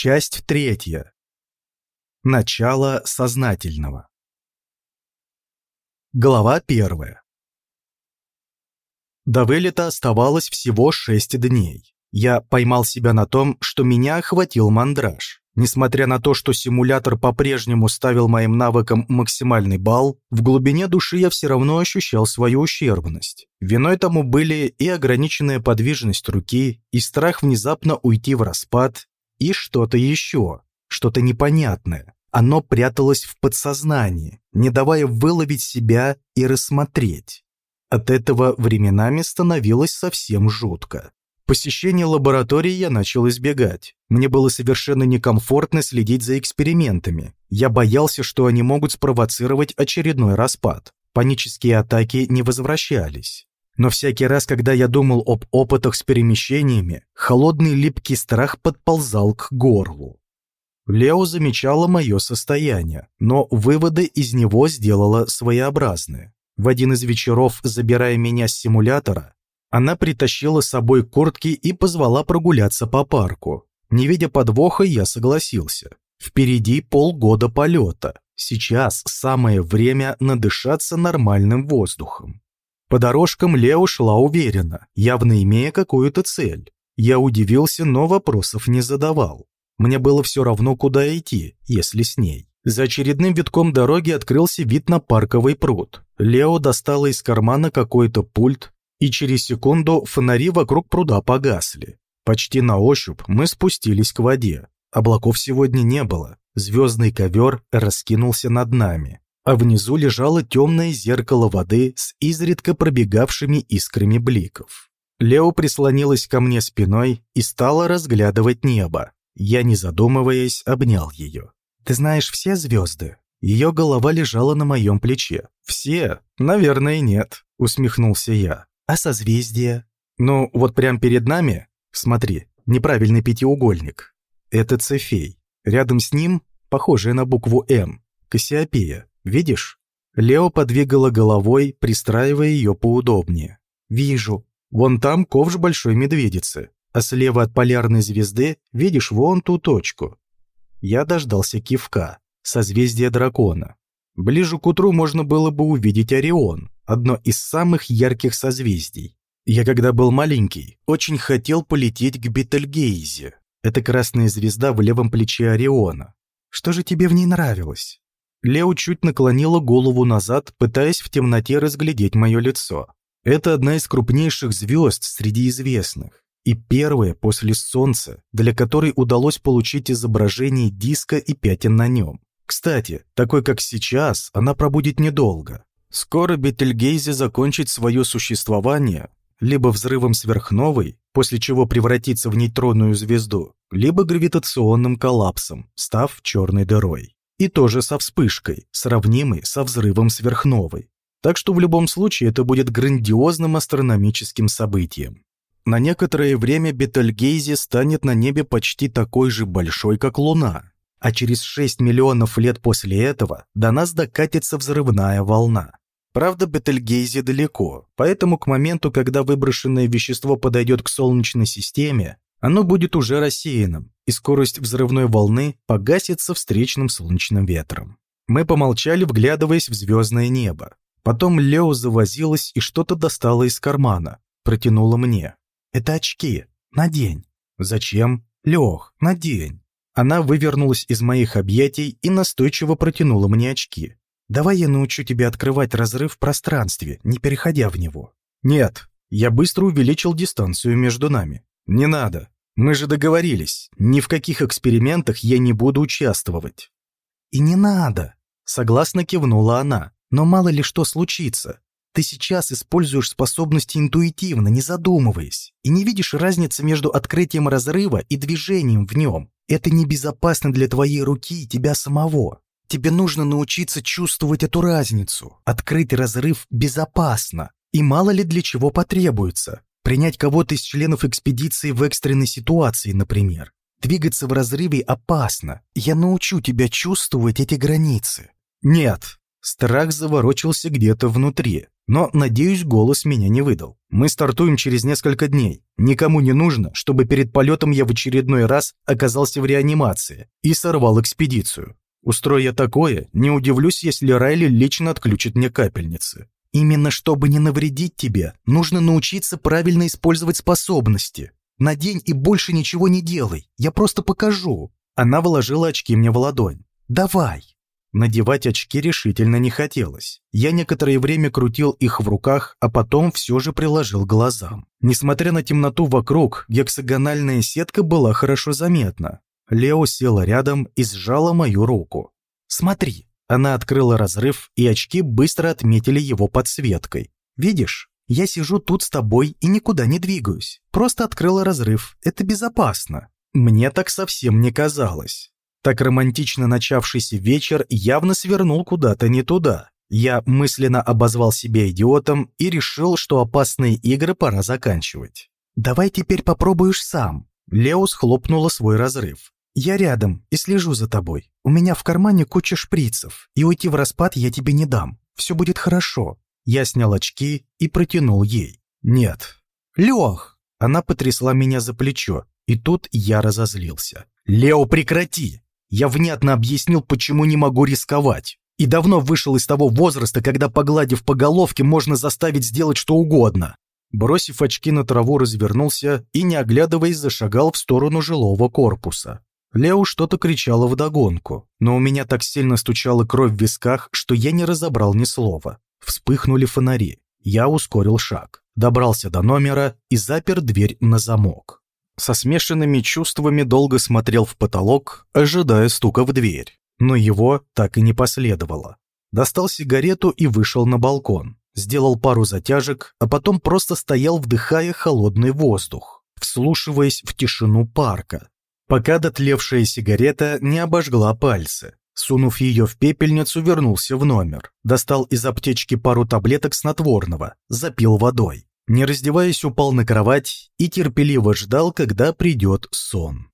Часть третья. Начало сознательного. Глава первая. До вылета оставалось всего шесть дней. Я поймал себя на том, что меня охватил мандраж. Несмотря на то, что симулятор по-прежнему ставил моим навыкам максимальный балл, в глубине души я все равно ощущал свою ущербность. Виной тому были и ограниченная подвижность руки, и страх внезапно уйти в распад, и что-то еще, что-то непонятное. Оно пряталось в подсознании, не давая выловить себя и рассмотреть. От этого временами становилось совсем жутко. Посещение лаборатории я начал избегать. Мне было совершенно некомфортно следить за экспериментами. Я боялся, что они могут спровоцировать очередной распад. Панические атаки не возвращались. Но всякий раз, когда я думал об опытах с перемещениями, холодный липкий страх подползал к горлу. Лео замечала мое состояние, но выводы из него сделала своеобразные. В один из вечеров, забирая меня с симулятора, она притащила с собой куртки и позвала прогуляться по парку. Не видя подвоха, я согласился. Впереди полгода полета. Сейчас самое время надышаться нормальным воздухом. По дорожкам Лео шла уверенно, явно имея какую-то цель. Я удивился, но вопросов не задавал. Мне было все равно, куда идти, если с ней. За очередным витком дороги открылся вид на парковый пруд. Лео достала из кармана какой-то пульт, и через секунду фонари вокруг пруда погасли. Почти на ощупь мы спустились к воде. Облаков сегодня не было. Звездный ковер раскинулся над нами, а внизу лежало темное зеркало воды с изредка пробегавшими искрами бликов. Лео прислонилась ко мне спиной и стала разглядывать небо. Я, не задумываясь, обнял ее. «Ты знаешь все звезды?» Ее голова лежала на моем плече. «Все? Наверное, нет», — усмехнулся я. А созвездие? Ну, вот прямо перед нами, смотри, неправильный пятиугольник. Это Цефей. Рядом с ним, похожая на букву «М», Кассиопея. Видишь? Лео подвигала головой, пристраивая ее поудобнее. «Вижу. Вон там ковш большой медведицы, а слева от полярной звезды видишь вон ту точку». Я дождался кивка, созвездие дракона. Ближе к утру можно было бы увидеть Орион, одно из самых ярких созвездий. Я, когда был маленький, очень хотел полететь к Бетельгейзе. Это красная звезда в левом плече Ориона. Что же тебе в ней нравилось? Лео чуть наклонила голову назад, пытаясь в темноте разглядеть мое лицо. Это одна из крупнейших звезд среди известных. И первая после Солнца, для которой удалось получить изображение диска и пятен на нем. Кстати, такой как сейчас, она пробудет недолго. Скоро Бетельгейзе закончит свое существование либо взрывом сверхновой, после чего превратится в нейтронную звезду, либо гравитационным коллапсом, став черной дырой. И тоже со вспышкой, сравнимой со взрывом сверхновой. Так что в любом случае это будет грандиозным астрономическим событием. На некоторое время Бетельгейзе станет на небе почти такой же большой, как Луна, а через 6 миллионов лет после этого до нас докатится взрывная волна. Правда, Бетельгейзе далеко, поэтому к моменту, когда выброшенное вещество подойдет к Солнечной системе, оно будет уже рассеянным, и скорость взрывной волны погасится встречным солнечным ветром. Мы помолчали, вглядываясь в звездное небо. Потом Лео завозилась и что-то достала из кармана, протянула мне. «Это очки. Надень». «Зачем?» «Лех, надень». Она вывернулась из моих объятий и настойчиво протянула мне очки. «Давай я научу тебя открывать разрыв в пространстве, не переходя в него». «Нет». Я быстро увеличил дистанцию между нами. «Не надо. Мы же договорились. Ни в каких экспериментах я не буду участвовать». «И не надо», — согласно кивнула она. «Но мало ли что случится. Ты сейчас используешь способности интуитивно, не задумываясь, и не видишь разницы между открытием разрыва и движением в нем. Это небезопасно для твоей руки и тебя самого. Тебе нужно научиться чувствовать эту разницу. Открыть разрыв безопасно. И мало ли для чего потребуется. Принять кого-то из членов экспедиции в экстренной ситуации, например. Двигаться в разрыве опасно. Я научу тебя чувствовать эти границы. Нет. Страх заворочился где-то внутри. Но, надеюсь, голос меня не выдал. Мы стартуем через несколько дней. Никому не нужно, чтобы перед полетом я в очередной раз оказался в реанимации и сорвал экспедицию. Устроя такое, не удивлюсь, если Райли лично отключит мне капельницы. Именно чтобы не навредить тебе, нужно научиться правильно использовать способности. Надень и больше ничего не делай, я просто покажу. Она вложила очки мне в ладонь. Давай. Надевать очки решительно не хотелось. Я некоторое время крутил их в руках, а потом все же приложил глазам. Несмотря на темноту вокруг, гексагональная сетка была хорошо заметна. Лео села рядом и сжала мою руку. «Смотри». Она открыла разрыв, и очки быстро отметили его подсветкой. «Видишь, я сижу тут с тобой и никуда не двигаюсь. Просто открыла разрыв. Это безопасно». Мне так совсем не казалось. Так романтично начавшийся вечер явно свернул куда-то не туда. Я мысленно обозвал себя идиотом и решил, что опасные игры пора заканчивать. «Давай теперь попробуешь сам». Леус хлопнула свой разрыв. «Я рядом и слежу за тобой. У меня в кармане куча шприцев, и уйти в распад я тебе не дам. Все будет хорошо». Я снял очки и протянул ей. «Нет». «Лех!» Она потрясла меня за плечо, и тут я разозлился. «Лео, прекрати! Я внятно объяснил, почему не могу рисковать. И давно вышел из того возраста, когда, погладив по головке, можно заставить сделать что угодно. Бросив очки на траву, развернулся и, не оглядываясь, зашагал в сторону жилого корпуса. Лео что-то кричала вдогонку, но у меня так сильно стучала кровь в висках, что я не разобрал ни слова. Вспыхнули фонари. Я ускорил шаг, добрался до номера и запер дверь на замок. Со смешанными чувствами долго смотрел в потолок, ожидая стука в дверь. Но его так и не последовало. Достал сигарету и вышел на балкон. Сделал пару затяжек, а потом просто стоял, вдыхая холодный воздух, вслушиваясь в тишину парка, пока дотлевшая сигарета не обожгла пальцы. Сунув ее в пепельницу, вернулся в номер. Достал из аптечки пару таблеток снотворного, запил водой. Не раздеваясь, упал на кровать и терпеливо ждал, когда придет сон.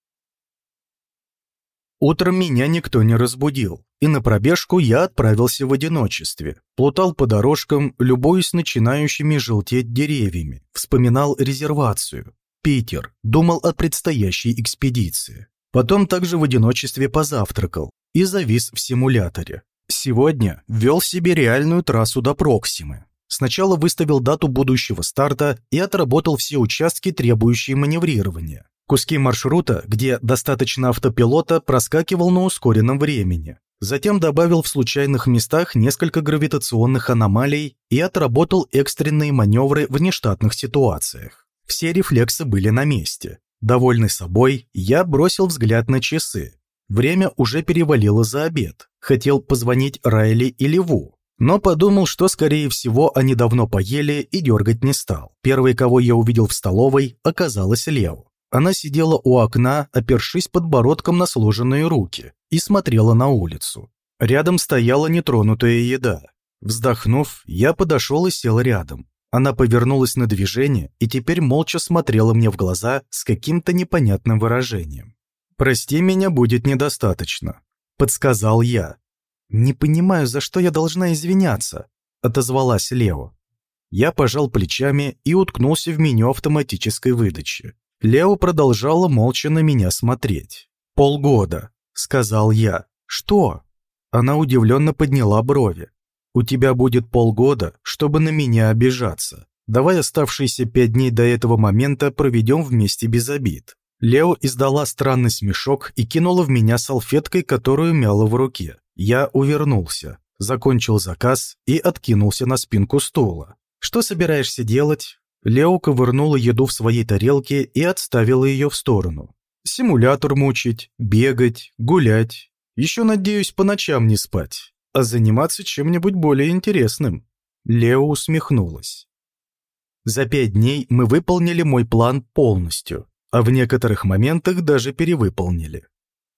Утром меня никто не разбудил, и на пробежку я отправился в одиночестве. Плутал по дорожкам, любуясь начинающими желтеть деревьями, вспоминал резервацию. Питер, думал о предстоящей экспедиции. Потом также в одиночестве позавтракал и завис в симуляторе. Сегодня вел себе реальную трассу до Проксимы. Сначала выставил дату будущего старта и отработал все участки, требующие маневрирования. Куски маршрута, где достаточно автопилота, проскакивал на ускоренном времени. Затем добавил в случайных местах несколько гравитационных аномалий и отработал экстренные маневры в нештатных ситуациях. Все рефлексы были на месте. Довольный собой, я бросил взгляд на часы. Время уже перевалило за обед. Хотел позвонить Райли и Леву, но подумал, что, скорее всего, они давно поели и дергать не стал. Первой, кого я увидел в столовой, оказалась Лео. Она сидела у окна, опершись подбородком на сложенные руки, и смотрела на улицу. Рядом стояла нетронутая еда. Вздохнув, я подошел и сел рядом. Она повернулась на движение и теперь молча смотрела мне в глаза с каким-то непонятным выражением. «Прости меня будет недостаточно», — подсказал я, «Не понимаю, за что я должна извиняться», — отозвалась Лео. Я пожал плечами и уткнулся в меню автоматической выдачи. Лео продолжала молча на меня смотреть. «Полгода», — сказал я. «Что?» Она удивленно подняла брови. «У тебя будет полгода, чтобы на меня обижаться. Давай оставшиеся пять дней до этого момента проведем вместе без обид». Лео издала странный смешок и кинула в меня салфеткой, которую мяла в руке. Я увернулся, закончил заказ и откинулся на спинку стула. «Что собираешься делать?» Лео ковырнула еду в своей тарелке и отставила ее в сторону. «Симулятор мучить, бегать, гулять. Еще, надеюсь, по ночам не спать, а заниматься чем-нибудь более интересным». Лео усмехнулась. За пять дней мы выполнили мой план полностью, а в некоторых моментах даже перевыполнили.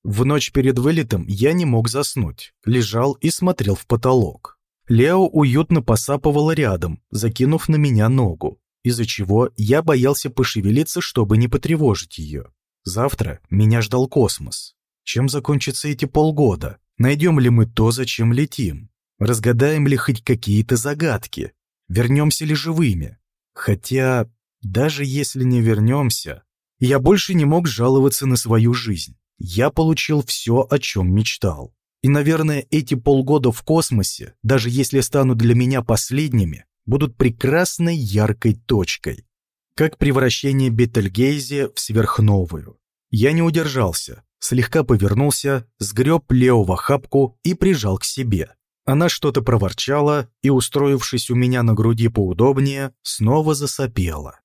В ночь перед вылетом я не мог заснуть, лежал и смотрел в потолок. Лео уютно посапывала рядом, закинув на меня ногу, из-за чего я боялся пошевелиться, чтобы не потревожить ее. Завтра меня ждал космос. Чем закончатся эти полгода? Найдем ли мы то, зачем летим? Разгадаем ли хоть какие-то загадки? вернемся ли живыми. Хотя, даже если не вернемся, я больше не мог жаловаться на свою жизнь. Я получил все, о чем мечтал. И, наверное, эти полгода в космосе, даже если станут для меня последними, будут прекрасной яркой точкой. Как превращение Бетельгейзе в сверхновую. Я не удержался, слегка повернулся, сгреб Лео в охапку и прижал к себе. Она что-то проворчала и, устроившись у меня на груди поудобнее, снова засопела.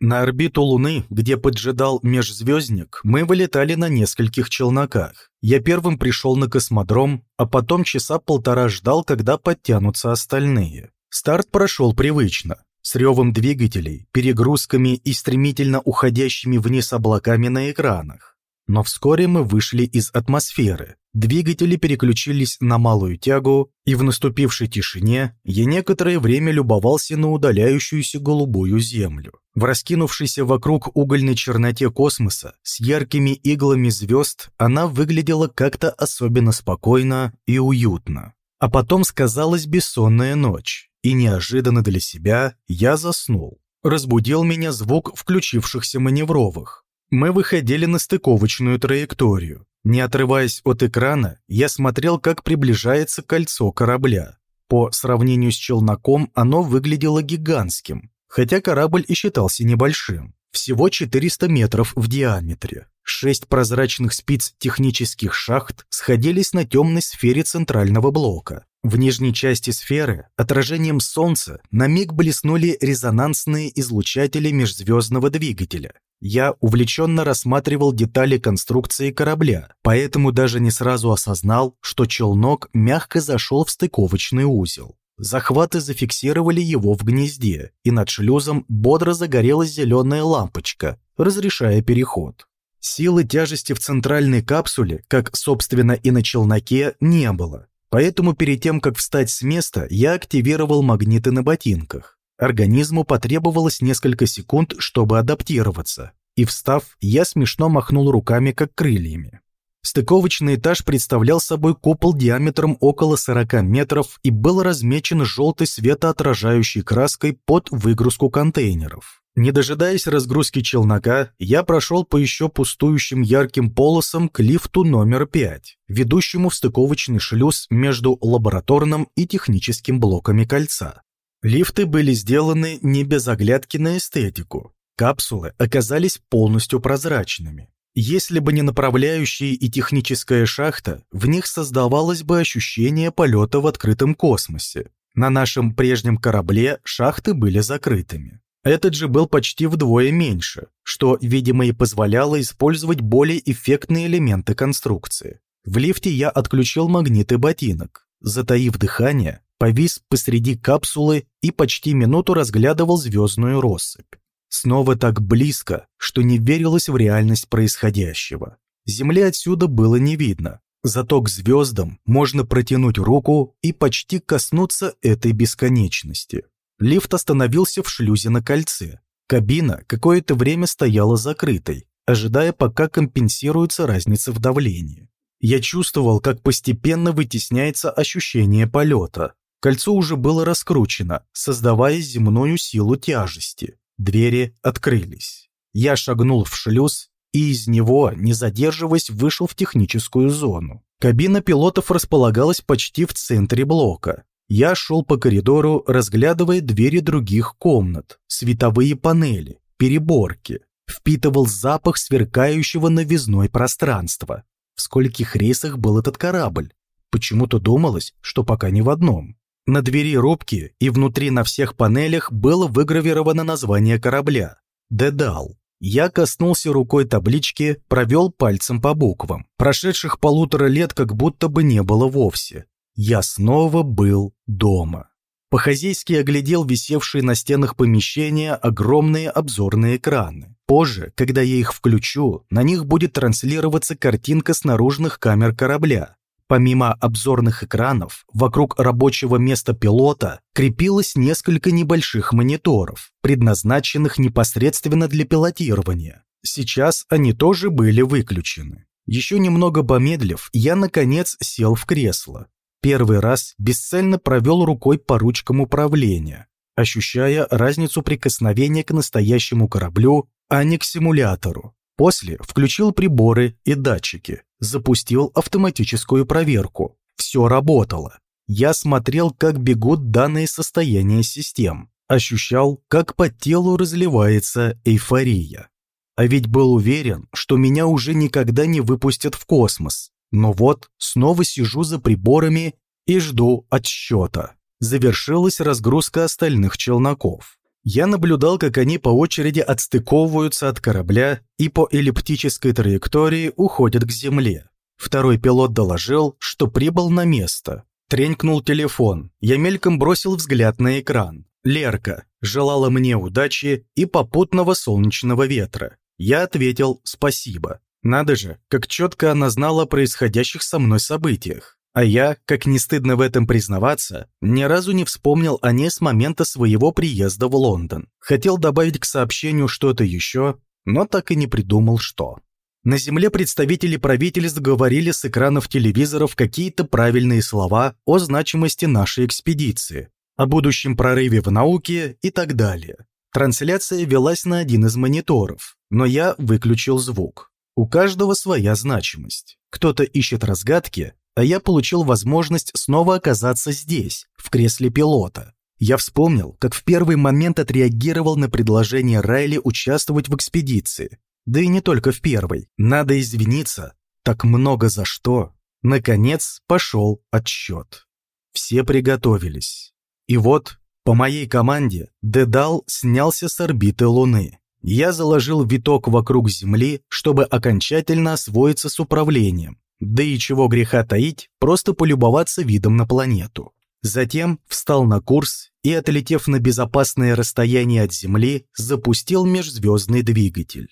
На орбиту Луны, где поджидал межзвездник, мы вылетали на нескольких челноках. Я первым пришел на космодром, а потом часа полтора ждал, когда подтянутся остальные. Старт прошел привычно, с ревом двигателей, перегрузками и стремительно уходящими вниз облаками на экранах. Но вскоре мы вышли из атмосферы, Двигатели переключились на малую тягу, и в наступившей тишине я некоторое время любовался на удаляющуюся голубую землю. В раскинувшейся вокруг угольной черноте космоса с яркими иглами звезд она выглядела как-то особенно спокойно и уютно. А потом сказалась бессонная ночь, и неожиданно для себя я заснул. Разбудил меня звук включившихся маневровых. Мы выходили на стыковочную траекторию. Не отрываясь от экрана, я смотрел, как приближается кольцо корабля. По сравнению с челноком оно выглядело гигантским, хотя корабль и считался небольшим. Всего 400 метров в диаметре. Шесть прозрачных спиц технических шахт сходились на темной сфере центрального блока. В нижней части сферы отражением Солнца на миг блеснули резонансные излучатели межзвездного двигателя. Я увлеченно рассматривал детали конструкции корабля, поэтому даже не сразу осознал, что челнок мягко зашел в стыковочный узел. Захваты зафиксировали его в гнезде, и над шлюзом бодро загорелась зеленая лампочка, разрешая переход. Силы тяжести в центральной капсуле, как, собственно, и на челноке, не было. Поэтому перед тем, как встать с места, я активировал магниты на ботинках. Организму потребовалось несколько секунд, чтобы адаптироваться, и, встав, я смешно махнул руками, как крыльями. Стыковочный этаж представлял собой купол диаметром около 40 метров и был размечен желтой светоотражающей краской под выгрузку контейнеров. Не дожидаясь разгрузки челнока, я прошел по еще пустующим ярким полосам к лифту номер 5, ведущему в стыковочный шлюз между лабораторным и техническим блоками кольца. Лифты были сделаны не без оглядки на эстетику. Капсулы оказались полностью прозрачными. Если бы не направляющие и техническая шахта, в них создавалось бы ощущение полета в открытом космосе. На нашем прежнем корабле шахты были закрытыми. Этот же был почти вдвое меньше, что, видимо, и позволяло использовать более эффектные элементы конструкции. В лифте я отключил магниты ботинок. Затаив дыхание, повис посреди капсулы и почти минуту разглядывал звездную россыпь. Снова так близко, что не верилось в реальность происходящего. Земли отсюда было не видно, зато к звездам можно протянуть руку и почти коснуться этой бесконечности. Лифт остановился в шлюзе на кольце. Кабина какое-то время стояла закрытой, ожидая, пока компенсируется разница в давлении. Я чувствовал, как постепенно вытесняется ощущение полета, Кольцо уже было раскручено, создавая земную силу тяжести. Двери открылись. Я шагнул в шлюз и из него, не задерживаясь, вышел в техническую зону. Кабина пилотов располагалась почти в центре блока. Я шел по коридору, разглядывая двери других комнат, световые панели, переборки. Впитывал запах сверкающего новизной пространства. В скольких рейсах был этот корабль? Почему-то думалось, что пока не в одном. На двери рубки и внутри на всех панелях было выгравировано название корабля – «Дедал». Я коснулся рукой таблички, провел пальцем по буквам. Прошедших полутора лет как будто бы не было вовсе. Я снова был дома. По-хозяйски оглядел висевшие на стенах помещения огромные обзорные экраны. Позже, когда я их включу, на них будет транслироваться картинка с наружных камер корабля. Помимо обзорных экранов, вокруг рабочего места пилота крепилось несколько небольших мониторов, предназначенных непосредственно для пилотирования. Сейчас они тоже были выключены. Еще немного помедлив, я, наконец, сел в кресло. Первый раз бесцельно провел рукой по ручкам управления, ощущая разницу прикосновения к настоящему кораблю, а не к симулятору. После включил приборы и датчики, запустил автоматическую проверку. Все работало. Я смотрел, как бегут данные состояния систем, ощущал, как по телу разливается эйфория. А ведь был уверен, что меня уже никогда не выпустят в космос. Но вот снова сижу за приборами и жду отсчета. Завершилась разгрузка остальных челноков. Я наблюдал, как они по очереди отстыковываются от корабля и по эллиптической траектории уходят к земле. Второй пилот доложил, что прибыл на место. Тренькнул телефон. Я мельком бросил взгляд на экран. Лерка желала мне удачи и попутного солнечного ветра. Я ответил «спасибо». Надо же, как четко она знала о происходящих со мной событиях. А я, как не стыдно в этом признаваться, ни разу не вспомнил о ней с момента своего приезда в Лондон. Хотел добавить к сообщению что-то еще, но так и не придумал, что. На Земле представители правительств говорили с экранов телевизоров какие-то правильные слова о значимости нашей экспедиции, о будущем прорыве в науке и так далее. Трансляция велась на один из мониторов, но я выключил звук. У каждого своя значимость. Кто-то ищет разгадки, я получил возможность снова оказаться здесь, в кресле пилота. Я вспомнил, как в первый момент отреагировал на предложение Райли участвовать в экспедиции. Да и не только в первой. Надо извиниться. Так много за что. Наконец пошел отсчет. Все приготовились. И вот, по моей команде, Дедал снялся с орбиты Луны. Я заложил виток вокруг Земли, чтобы окончательно освоиться с управлением, да и чего греха таить, просто полюбоваться видом на планету. Затем встал на курс и, отлетев на безопасное расстояние от Земли, запустил межзвездный двигатель.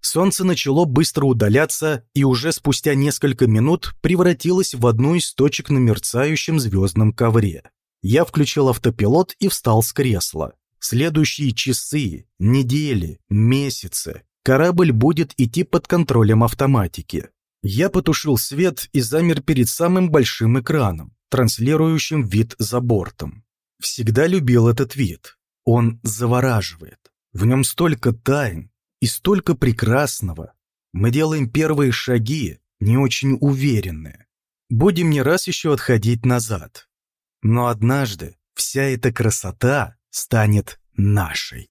Солнце начало быстро удаляться и уже спустя несколько минут превратилось в одну из точек на мерцающем звездном ковре. Я включил автопилот и встал с кресла. Следующие часы, недели, месяцы корабль будет идти под контролем автоматики. Я потушил свет и замер перед самым большим экраном, транслирующим вид за бортом. Всегда любил этот вид. Он завораживает. В нем столько тайн и столько прекрасного. Мы делаем первые шаги, не очень уверенные. Будем не раз еще отходить назад. Но однажды вся эта красота станет нашей.